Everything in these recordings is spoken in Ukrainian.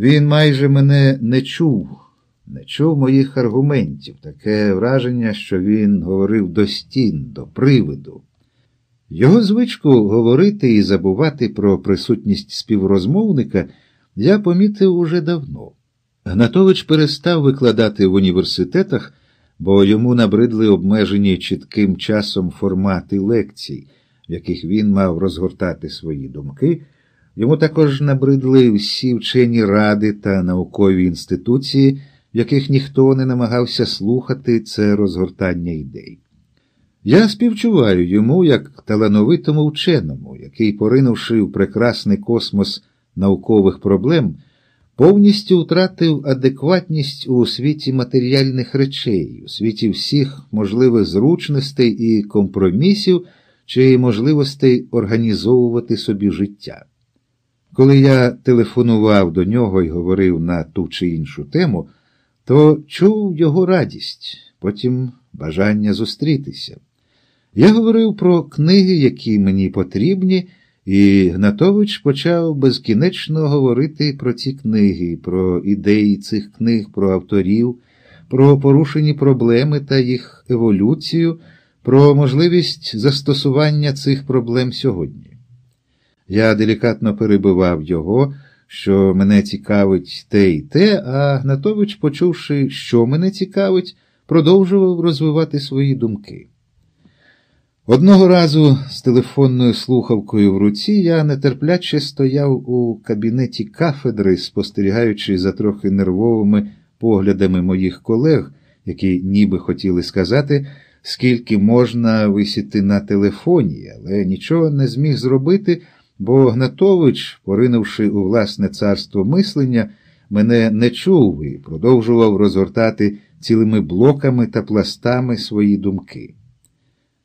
Він майже мене не чув, не чув моїх аргументів, таке враження, що він говорив до стін, до привиду. Його звичку говорити і забувати про присутність співрозмовника я помітив уже давно. Гнатович перестав викладати в університетах, бо йому набридли обмежені чітким часом формати лекцій, в яких він мав розгортати свої думки. Йому також набридли всі вчені ради та наукові інституції, в яких ніхто не намагався слухати це розгортання ідей. Я співчуваю йому як талановитому вченому, який, поринувши в прекрасний космос наукових проблем, повністю втратив адекватність у світі матеріальних речей, у світі всіх можливих зручностей і компромісів чи можливостей організовувати собі життя. Коли я телефонував до нього і говорив на ту чи іншу тему, то чув його радість, потім бажання зустрітися. Я говорив про книги, які мені потрібні, і Гнатович почав безкінечно говорити про ці книги, про ідеї цих книг, про авторів, про порушені проблеми та їх еволюцію, про можливість застосування цих проблем сьогодні. Я делікатно перебивав його, що мене цікавить те і те, а Гнатович, почувши, що мене цікавить, продовжував розвивати свої думки. Одного разу з телефонною слухавкою в руці я нетерпляче стояв у кабінеті кафедри, спостерігаючи за трохи нервовими поглядами моїх колег, які ніби хотіли сказати, скільки можна висіти на телефоні, але нічого не зміг зробити, бо Гнатович, поринувши у власне царство мислення, мене не чув і продовжував розгортати цілими блоками та пластами свої думки.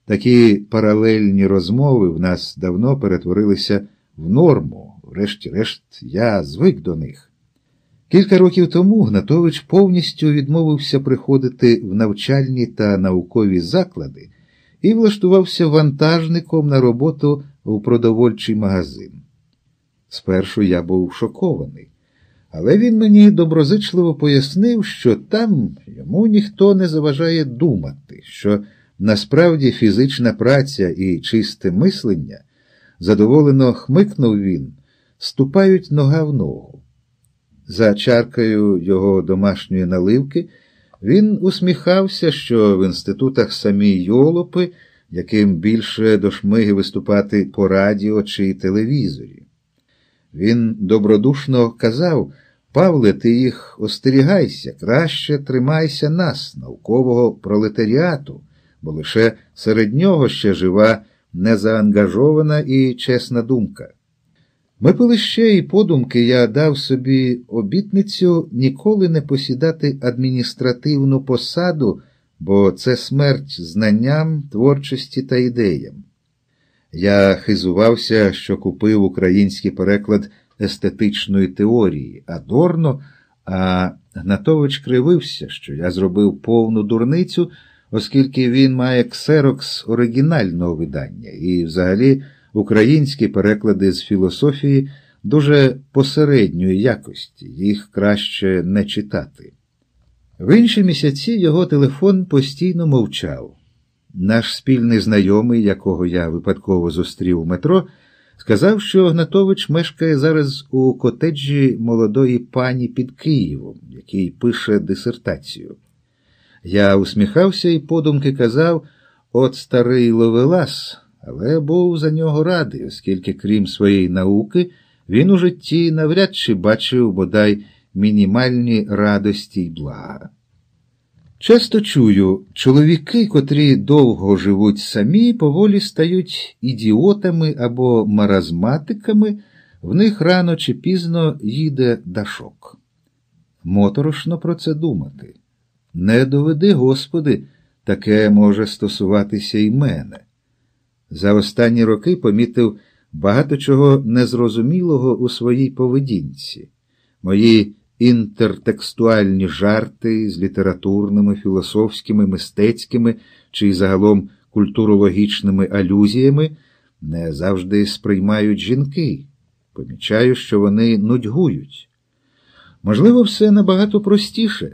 Такі паралельні розмови в нас давно перетворилися в норму, врешті-решт, я звик до них. Кілька років тому Гнатович повністю відмовився приходити в навчальні та наукові заклади і влаштувався вантажником на роботу у продовольчий магазин. Спершу я був шокований, але він мені доброзичливо пояснив, що там йому ніхто не заважає думати, що насправді фізична праця і чисте мислення, задоволено хмикнув він, ступають нога в ногу. За чаркою його домашньої наливки він усміхався, що в інститутах самі йолопи, яким більше до шмиги виступати по радіо чи телевізорі. Він добродушно казав Павле, ти їх остерігайся, краще тримайся нас, наукового пролетаріату, бо лише серед нього ще жива незаангажована і чесна думка. Ми пили ще і подумки я дав собі обітницю ніколи не посідати адміністративну посаду, бо це смерть знанням, творчості та ідеям. Я хизувався, що купив український переклад естетичної теорії Адорно, а Гнатович кривився, що я зробив повну дурницю, оскільки він має ксерокс оригінального видання, і взагалі українські переклади з філософії дуже посередньої якості, їх краще не читати. В інші місяці його телефон постійно мовчав. Наш спільний знайомий, якого я випадково зустрів у метро, сказав, що Гнатович мешкає зараз у котеджі молодої пані під Києвом, який пише дисертацію. Я усміхався і подумки казав от старий Ловелас, але був за нього радий, оскільки, крім своєї науки, він у житті навряд чи бачив бодай мінімальні радості й блага. Часто чую, чоловіки, котрі довго живуть самі, поволі стають ідіотами або маразматиками, в них рано чи пізно їде дашок. Моторошно про це думати. Не доведи, Господи, таке може стосуватися і мене. За останні роки помітив багато чого незрозумілого у своїй поведінці. Мої інтертекстуальні жарти з літературними, філософськими, мистецькими чи загалом культурологічними алюзіями не завжди сприймають жінки. Помічаю, що вони нудьгують. Можливо, все набагато простіше.